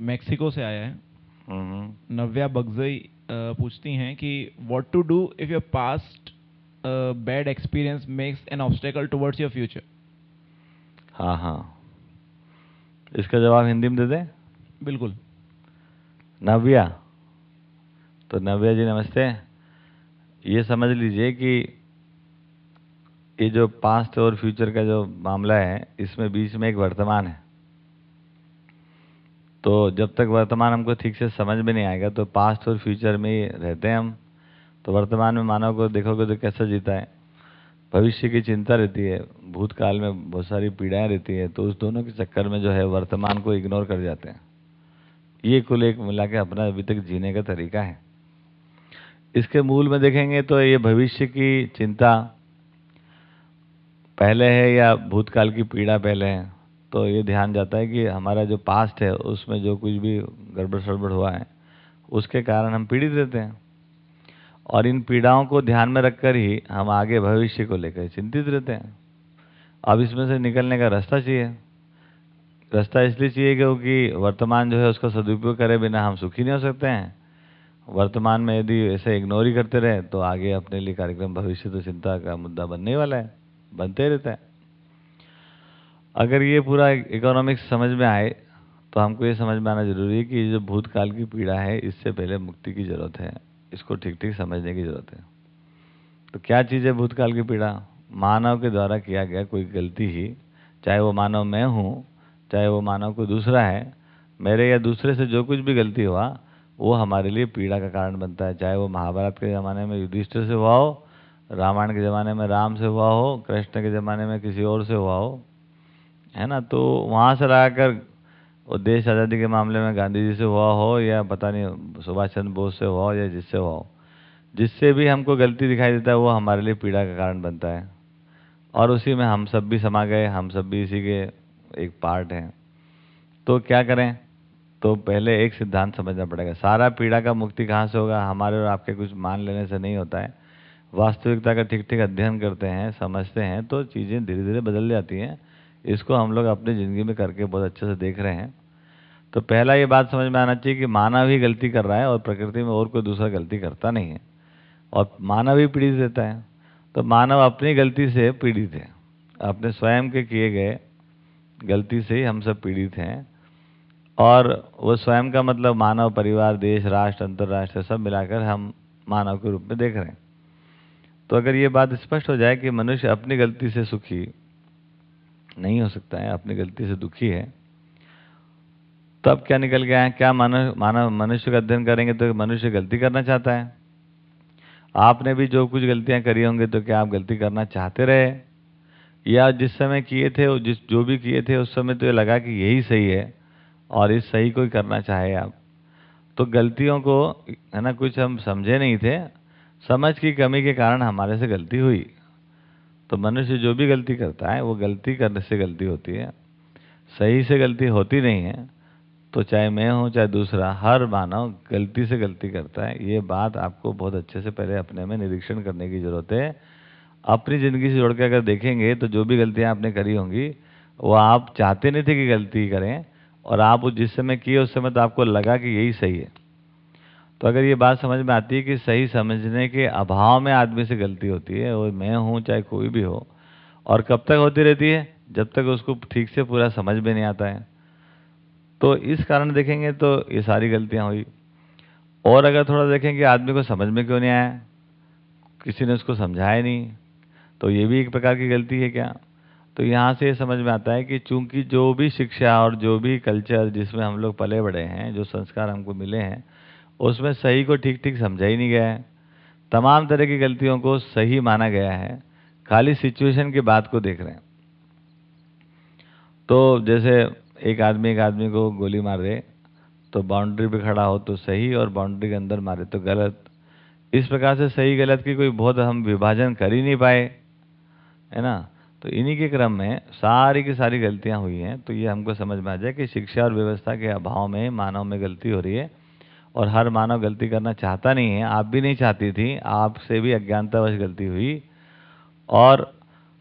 Mexico से आया है। हम्म। नव्या बगजई पूछती हैं कि what to do if your past bad experience makes an obstacle towards your future हाँ हाँ। इसका जवाब हिंदी में दे दें? बिल्कुल। नव्या। तो नव्या जी नमस्ते। ये समझ लीजिए कि ये जो पास्ट और फ्यूचर का जो मामला है इसमें बीच में एक वर्तमान है। तो जब तक वर्तमान हमको ठीक से समझ में नहीं आएगा तो पास्ट और फ्यूचर में ही रहते हैं हम। तो वर्तमान में मानव को देखोगे तो कैसा जीता है? भविष्य की चिंता रहती है, भूतकाल में बहुत सारी पीड़ाएँ रहती है तो उस दोनों के चक्कर में जो है वर्तमान को इग्नोर कर जाते हैं। ये कुल एक मिला के अपना अभी तक जीने का तरीका है। इसके मूल में देखेंगे तो ये भविष्य की चिंता पहले है या भूतकाल की पीड़ा पहले है? तो ये ध्यान जाता है कि हमारा जो पास्ट है, उसमें जो कुछ भी गड़बड़ सड़बड़ हुआ है, उसके कारण हम पीड़ित रहते हैं। और इन पीड़ाओं को ध्यान में रखकर ही हम आगे भविष्य को लेकर चिंतित रहते हैं। अब इसमें से निकलने का रास्ता चाहिए। रास्ता इसलिए चाहिए क्योंकि वर्तमान जो है, उसका सदुपयोग करे बिना हम सुखी नहीं हो सकते हैं। वर्तमान में यदि ऐसे इग्नोर ही करते रहे तो आगे अपने लिए कार्यक्रम भविष्य तो चिंता का मुद्दा बनने वाला है, बनते रहता है। अगर ये पूरा इकोनॉमिक्स समझ में आए तो हमको ये समझ में आना ज़रूरी है कि ये जो भूतकाल की पीड़ा है, इससे पहले मुक्ति की ज़रूरत है। इसको ठीक ठीक समझने की ज़रूरत है। तो क्या चीज़ है भूतकाल की पीड़ा मानव के द्वारा किया गया कोई गलती ही, चाहे वो मानव मैं हूँ, चाहे वो मानव कोई दूसरा है, मेरे या दूसरे से जो कुछ भी गलती हुआ, वो हमारे लिए पीड़ा का कारण बनता है। चाहे वो महाभारत के ज़माने में युधिष्ठिर से हुआ हो, रामायण के ज़माने में राम से हुआ हो, कृष्ण के ज़माने में किसी और से हुआ हो है ना? तो वहाँ से लगाकर वो देश आज़ादी के मामले में गांधी जी से हुआ हो या पता नहीं सुभाष चंद्र बोस से हुआ हो या जिससे हुआ हो, जिससे भी हमको गलती दिखाई देता है वो हमारे लिए पीड़ा का कारण बनता है। और उसी में हम सब भी समा गए, हम सब भी इसी के एक पार्ट हैं। तो क्या करें? तो पहले एक सिद्धांत समझना पड़ेगा। सारा पीड़ा का मुक्ति कहाँ से होगा? हमारे और आपके कुछ मान लेने से नहीं होता है। वास्तविकता का ठीक ठीक अध्ययन करते हैं, समझते हैं तो चीज़ें धीरे धीरे बदल जाती हैं। इसको हम लोग अपनी ज़िंदगी में करके बहुत अच्छे से देख रहे हैं। तो पहला ये बात समझ में आना चाहिए कि मानव ही गलती कर रहा है और प्रकृति में और कोई दूसरा गलती करता नहीं है। और मानव ही पीड़ित रहता है। तो मानव अपनी गलती से पीड़ित है। अपने स्वयं के किए गए गलती से ही हम सब पीड़ित हैं। और वो स्वयं का मतलब मानव, परिवार, देश, राष्ट्र अंतर्राष्ट्र सब मिलाकर हम मानव के रूप में देख रहे हैं। तो अगर ये बात स्पष्ट हो जाए कि मनुष्य अपनी गलती से सुखी नहीं हो सकता है, अपनी गलती से दुखी है। तब क्या निकल गया है? क्या मानव मानव मनुष्य का अध्ययन करेंगे तो मनुष्य गलती करना चाहता है? आपने भी जो कुछ गलतियाँ करी होंगी तो क्या आप गलती करना चाहते रहे? या जिस समय किए थे, वो जिस, जो भी किए थे, उस समय तो ये लगा कि यही सही है और इस सही को ही करना चाहे आप। तो गलतियों को, है ना, कुछ हम समझे नहीं थे। समझ की कमी के कारण हमारे से गलती हुई। तो मनुष्य जो भी गलती करता है, वो गलती करने से गलती होती है। सही से गलती होती नहीं है तो चाहे मैं हूँ, चाहे दूसरा, हर मानव गलती से गलती करता है। ये बात आपको बहुत अच्छे से पहले अपने में निरीक्षण करने की ज़रूरत है। अपनी ज़िंदगी से जोड़ के अगर देखेंगे तो जो भी गलतियाँ आपने करी होंगी, वो आप चाहते नहीं थे कि गलती करें, और आप जिस समय किए, उस समय तो आपको लगा कि यही सही है। तो अगर ये बात समझ में आती है कि सही समझने के अभाव में आदमी से गलती होती है वो मैं हूँ चाहे कोई भी हो, और कब तक होती रहती है? जब तक उसको ठीक से पूरा समझ में नहीं आता है। तो इस कारण देखेंगे तो ये सारी गलतियाँ हुई। और अगर थोड़ा देखेंगे आदमी को समझ में क्यों नहीं आया? किसी ने उसको समझाया नहीं। तो ये भी एक प्रकार की गलती है क्या? तो यहाँ से ये समझ में आता है कि चूँकि जो भी शिक्षा और जो भी कल्चर जिसमें हम लोग पले बड़े हैं, जो संस्कार हमको मिले हैं उसमें सही को ठीक ठीक समझा ही नहीं गया है। तमाम तरह की गलतियों को सही माना गया है। खाली सिचुएशन की बात को देख रहे हैं। तो जैसे एक आदमी एक आदमी को गोली मार दे तो बाउंड्री पे खड़ा हो तो सही और बाउंड्री के अंदर मारे तो गलत। इस प्रकार से सही गलत की कोई बहुत हम विभाजन कर ही नहीं पाए, है ना? तो इन्हीं के क्रम में सारी की सारी गलतियाँ हुई हैं तो ये हमको समझ में आ जाए कि शिक्षा और व्यवस्था के अभाव में, मानव में गलती हो रही है। और हर मानव गलती करना चाहता नहीं है, आप भी नहीं चाहती थी, आपसे भी अज्ञानतावश गलती हुई। और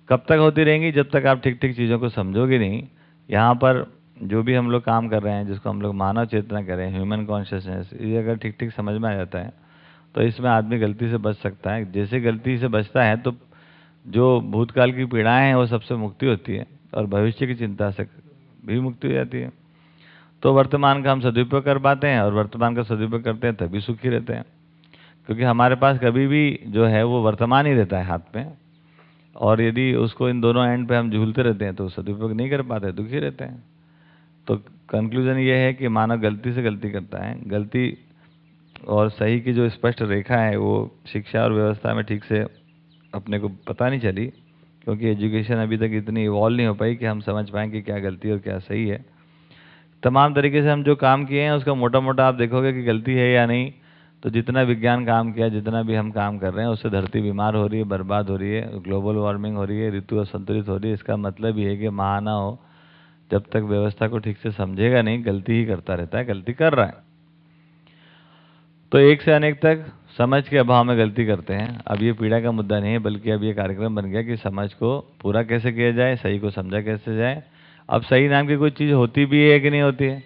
कब तक होती रहेंगी? जब तक आप ठीक ठीक चीज़ों को समझोगे नहीं। यहाँ पर जो भी हम लोग काम कर रहे हैं, जिसको हम लोग मानव चेतना करें ह्यूमन कॉन्शियसनेस ये अगर ठीक ठीक समझ में आ जाता है तो इसमें आदमी गलती से बच सकता है। जैसे गलती से बचता है तो जो भूतकाल की पीड़ाएँ हैं, वो सबसे मुक्ति होती है और भविष्य की चिंता से भी मुक्ति हो जाती है। तो वर्तमान का हम सदुपयोग कर पाते हैं और वर्तमान का सदुपयोग करते हैं तभी सुखी रहते हैं। क्योंकि हमारे पास कभी भी जो है, वो वर्तमान ही रहता है हाथ में और यदि उसको इन दोनों एंड पे हम झूलते रहते हैं तो सदुपयोग नहीं कर पाते, दुखी रहते हैं। तो कंक्लूजन ये है कि मानव गलती से गलती करता है। गलती और सही की जो स्पष्ट रेखा है, वो शिक्षा और व्यवस्था में ठीक से अपने को पता नहीं चली, क्योंकि एजुकेशन अभी तक इतनी इवॉल्व नहीं हो पाई कि हम समझ पाएँ कि क्या गलती और क्या सही है। तमाम तरीके से हम जो काम किए हैं, उसका मोटा मोटा आप देखोगे कि गलती है या नहीं तो जितना विज्ञान काम किया, जितना भी हम काम कर रहे हैं, उससे धरती बीमार हो रही है, बर्बाद हो रही है ग्लोबल वार्मिंग हो रही है, ऋतु असंतुलित हो रही है, इसका मतलब ये है कि महाना हो, जब तक व्यवस्था को ठीक से समझेगा नहीं, गलती ही करता रहता है, गलती कर रहा है। तो एक से अनेक तक समझ के अभाव में गलती करते हैं। अब ये पीड़ा का मुद्दा नहीं है, बल्कि अब ये कार्यक्रम बन गया कि समझ को पूरा कैसे किया जाए, सही को समझा कैसे जाए अब सही नाम की कोई चीज़ होती भी है कि नहीं होती है?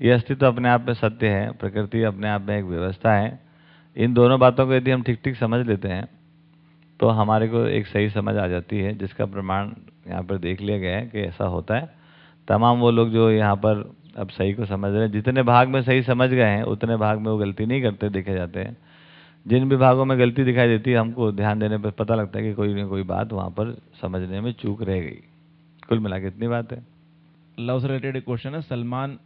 ये अस्तित्व अपने आप में सत्य है, प्रकृति अपने आप में एक व्यवस्था है। इन दोनों बातों को यदि हम ठीक ठीक समझ लेते हैं तो हमारे को एक सही समझ आ जाती है, जिसका प्रमाण यहाँ पर देख लिया गया है कि ऐसा होता है। तमाम वो लोग जो यहाँ पर अब सही को समझ रहे हैं, जितने भाग में सही समझ गए हैं, उतने भाग में वो गलती नहीं करते, देखे जाते हैं। जिन भी भागों में गलती दिखाई देती है, हमको ध्यान देने पर पता लगता है कि कोई ना कोई बात वहाँ पर समझने में चूक रह गई। कुल मिला के इतनी बात है। लव से रिलेटेड क्वेश्चन है सलमान